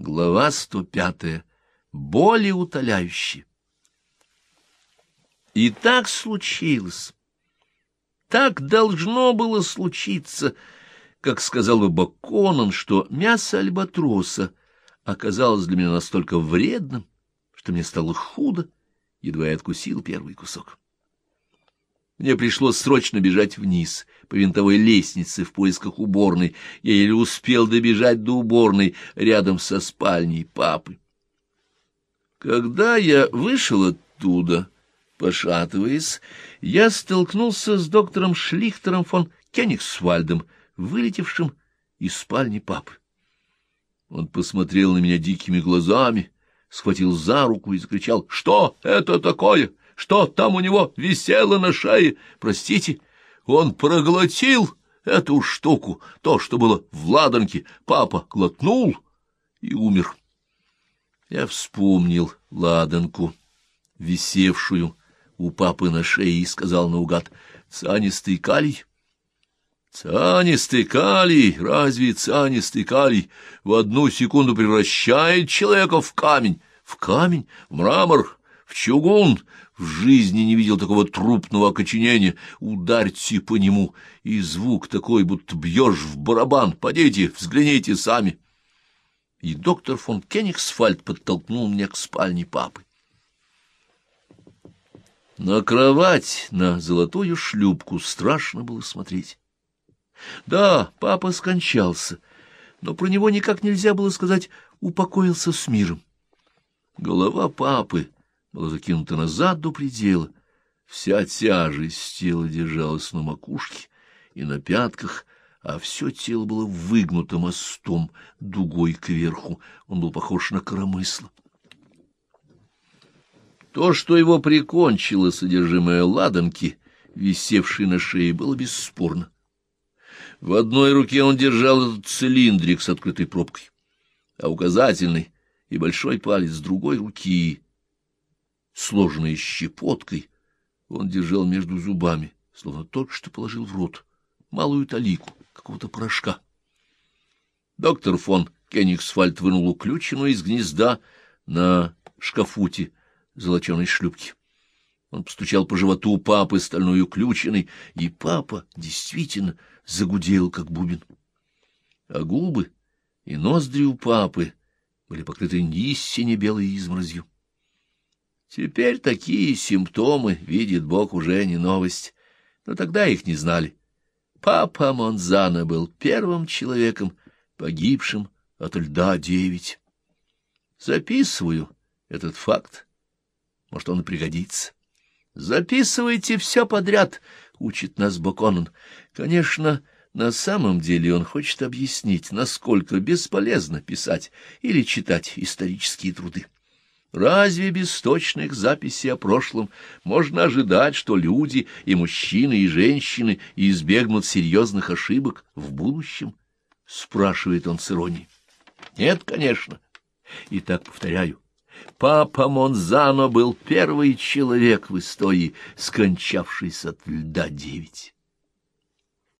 Глава 105. Боли утоляющие. И так случилось. Так должно было случиться, как сказал бы Баконан, что мясо альбатроса оказалось для меня настолько вредным, что мне стало худо, едва я откусил первый кусок. Мне пришлось срочно бежать вниз по винтовой лестнице в поисках уборной. Я еле успел добежать до уборной рядом со спальней папы. Когда я вышел оттуда, пошатываясь, я столкнулся с доктором Шлихтером фон Кенигсвальдом, вылетевшим из спальни папы. Он посмотрел на меня дикими глазами, схватил за руку и закричал «Что это такое?» Что там у него висело на шее. Простите, он проглотил эту штуку, то, что было в ладанке. Папа глотнул и умер. Я вспомнил ладанку, висевшую у папы на шее, и сказал наугад, «Цианистый калий». Цианистый калий, разве цианистый калий в одну секунду превращает человека в камень? В камень, в мрамор, в чугун, в жизни не видел такого трупного окоченения. Ударьте по нему, и звук такой, будто бьешь в барабан. Подите, взгляните сами. И доктор фон Кенигсфальд подтолкнул меня к спальне папы. На кровать, на золотую шлюпку страшно было смотреть. Да, папа скончался, но про него никак нельзя было сказать «упокоился с миром». Голова папы была закинута назад до предела. Вся тяжесть тела держалась на макушке и на пятках, а все тело было выгнуто мостом, дугой кверху. Он был похож на коромысло. То, что его прикончило содержимое ладанки, висевшей на шее, было бесспорно. В одной руке он держал этот цилиндрик с открытой пробкой, а указательный и большой палец другой руки сложенной щепоткой, он держал между зубами, словно только что положил в рот малую талику какого-то порошка. Доктор фон Кенигсфальд вынул уключину из гнезда на шкафуте золоченой шлюпки. Он постучал по животу папы стальной уключиной, и папа действительно загудел, как бубен. А губы и ноздри у папы были покрыты истине белой изморозью. Теперь такие симптомы, видит Бог, уже не новость, но тогда их не знали. Папа Монзана был первым человеком, погибшим от льда девять. Записываю этот факт. Может, он и пригодится. Записывайте все подряд, учит нас Боконон. Конечно, на самом деле он хочет объяснить, насколько бесполезно писать или читать исторические труды. Разве без точных записей о прошлом можно ожидать, что люди, и мужчины, и женщины, избегнут серьезных ошибок в будущем? Спрашивает он с иронией. Нет, конечно. И так повторяю. Папа Монзано был первый человек в истории, скончавшийся от льда девять.